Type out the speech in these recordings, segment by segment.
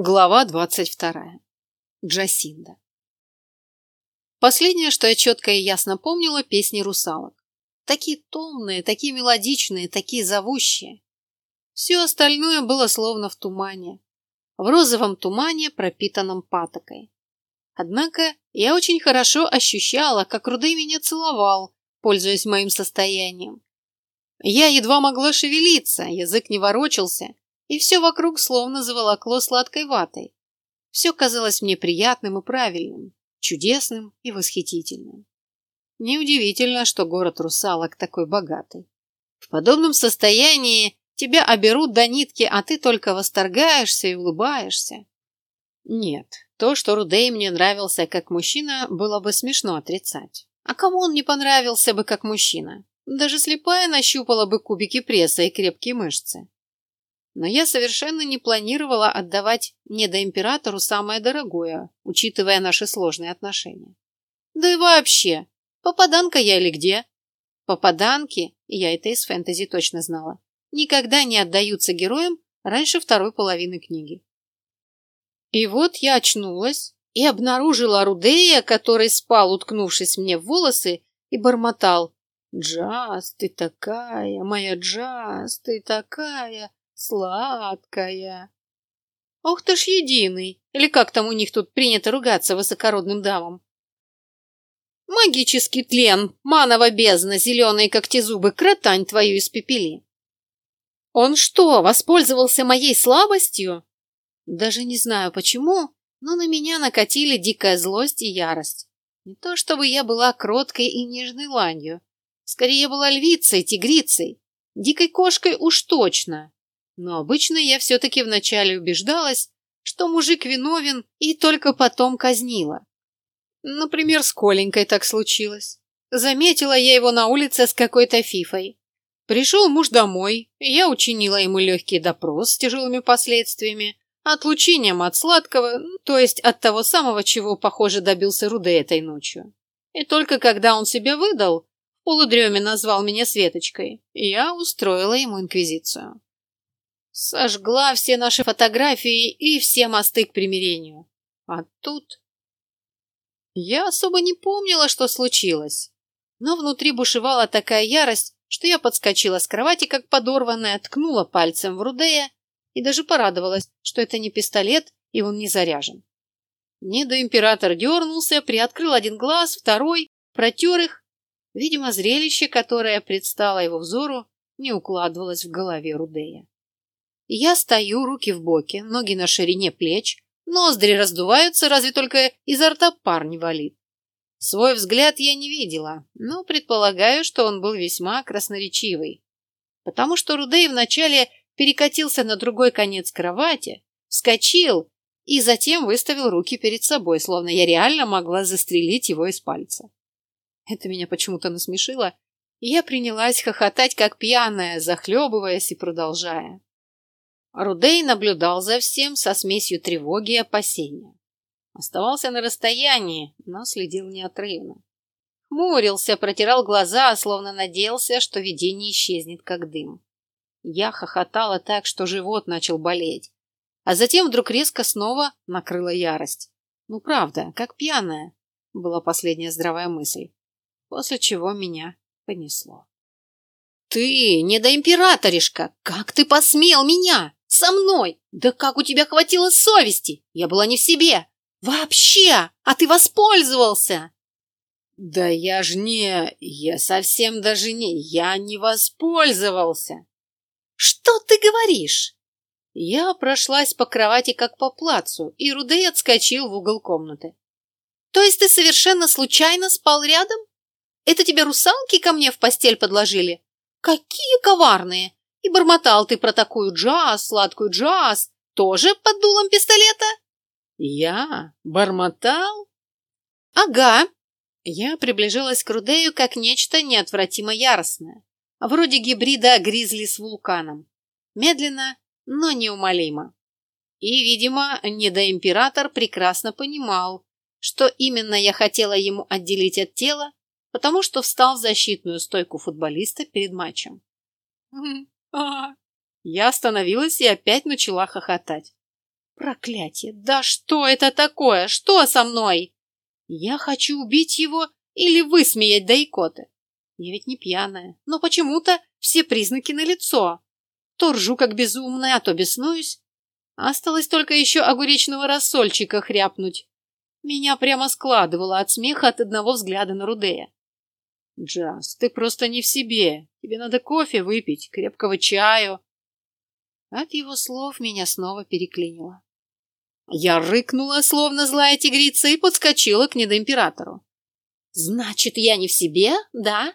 Глава двадцать вторая. Джасинда. Последнее, что я четко и ясно помнила, песни русалок. Такие томные, такие мелодичные, такие зовущие. Все остальное было словно в тумане. В розовом тумане, пропитанном патокой. Однако я очень хорошо ощущала, как Рудей меня целовал, пользуясь моим состоянием. Я едва могла шевелиться, язык не ворочался, и все вокруг словно заволокло сладкой ватой. Все казалось мне приятным и правильным, чудесным и восхитительным. Неудивительно, что город русалок такой богатый. В подобном состоянии тебя оберут до нитки, а ты только восторгаешься и улыбаешься. Нет, то, что Рудей мне нравился как мужчина, было бы смешно отрицать. А кому он не понравился бы как мужчина? Даже слепая нащупала бы кубики пресса и крепкие мышцы но я совершенно не планировала отдавать недоимператору самое дорогое, учитывая наши сложные отношения. Да и вообще, попаданка я или где? Попаданки, я это из фэнтези точно знала, никогда не отдаются героям раньше второй половины книги. И вот я очнулась и обнаружила Рудея, который спал, уткнувшись мне в волосы, и бормотал «Джаз, ты такая, моя Джаз, ты такая!» Сладкая. Ох ты ж единый. Или как там у них тут принято ругаться высокородным дамам? Магический тлен, маново бездна, зеленые когтезубы, кротань твою испепели. Он что, воспользовался моей слабостью? Даже не знаю почему, но на меня накатили дикая злость и ярость. Не то чтобы я была кроткой и нежной ланью. Скорее, я была львицей, тигрицей. Дикой кошкой уж точно. Но обычно я все-таки вначале убеждалась, что мужик виновен и только потом казнила. Например, с Коленькой так случилось. Заметила я его на улице с какой-то фифой. Пришел муж домой, я учинила ему легкий допрос с тяжелыми последствиями, отлучением от сладкого, то есть от того самого, чего, похоже, добился Руде этой ночью. И только когда он себя выдал, в полудреме назвал меня Светочкой, я устроила ему инквизицию. Сожгла все наши фотографии и все мосты к примирению. А тут... Я особо не помнила, что случилось. Но внутри бушевала такая ярость, что я подскочила с кровати, как подорванная, ткнула пальцем в Рудея и даже порадовалась, что это не пистолет и он не заряжен. Недоимператор дернулся, приоткрыл один глаз, второй, протер их. Видимо, зрелище, которое предстало его взору, не укладывалось в голове Рудея. Я стою, руки в боки, ноги на ширине плеч, ноздри раздуваются, разве только изо рта пар валит. Свой взгляд я не видела, но предполагаю, что он был весьма красноречивый. Потому что Рудей вначале перекатился на другой конец кровати, вскочил и затем выставил руки перед собой, словно я реально могла застрелить его из пальца. Это меня почему-то насмешило, и я принялась хохотать, как пьяная, захлебываясь и продолжая. Рудей наблюдал за всем со смесью тревоги и опасения. Оставался на расстоянии, но следил неотрывно. Хмурился, протирал глаза, словно надеялся, что видение исчезнет, как дым. Я хохотала так, что живот начал болеть. А затем вдруг резко снова накрыла ярость. Ну, правда, как пьяная, была последняя здравая мысль. После чего меня понесло. «Ты, недоимператоришка, как ты посмел меня?» Со мной! Да как у тебя хватило совести? Я была не в себе. Вообще! А ты воспользовался!» «Да я ж не... Я совсем даже не... Я не воспользовался!» «Что ты говоришь?» Я прошлась по кровати, как по плацу, и Рудей отскочил в угол комнаты. «То есть ты совершенно случайно спал рядом? Это тебе русалки ко мне в постель подложили? Какие коварные! И бормотал ты про такую джаз, сладкую джаз, тоже под дулом пистолета? Я? Бормотал? Ага. Я приближалась к Рудею как нечто неотвратимо яростное, вроде гибрида гризли с вулканом. Медленно, но неумолимо. И, видимо, недоимператор прекрасно понимал, что именно я хотела ему отделить от тела, потому что встал в защитную стойку футболиста перед матчем. Я остановилась и опять начала хохотать. Проклятие! Да что это такое? Что со мной? Я хочу убить его или высмеять до икоты. Я ведь не пьяная, но почему-то все признаки налицо. То ржу как безумная, а то беснуюсь. Осталось только еще огуречного рассольчика хряпнуть. Меня прямо складывало от смеха от одного взгляда на Рудея. «Джаз, ты просто не в себе. Тебе надо кофе выпить, крепкого чаю». От его слов меня снова переклинило. Я рыкнула, словно злая тигрица, и подскочила к недоимператору. «Значит, я не в себе, да?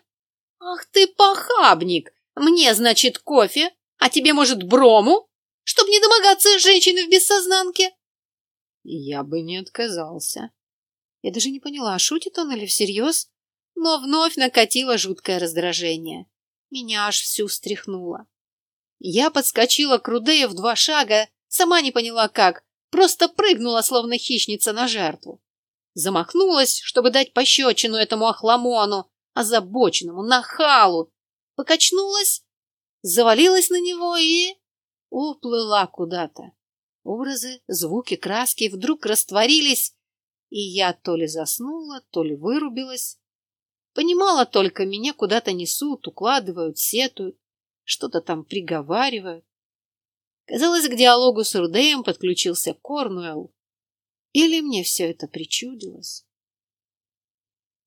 Ах ты похабник! Мне, значит, кофе, а тебе, может, брому, чтобы не домогаться женщины в бессознанке?» Я бы не отказался. Я даже не поняла, шутит он или всерьез, но вновь накатило жуткое раздражение. Меня аж всю стряхнуло. Я подскочила к Рудею в два шага, сама не поняла как, просто прыгнула, словно хищница на жертву. Замахнулась, чтобы дать пощечину этому охламону, озабоченному, нахалу. Покачнулась, завалилась на него и... уплыла куда-то. Образы, звуки, краски вдруг растворились, и я то ли заснула, то ли вырубилась. Понимала только, меня куда-то несут, укладывают, сетуют, что-то там приговаривают. Казалось, к диалогу с Рудеем подключился Корнуэлл. Или мне все это причудилось?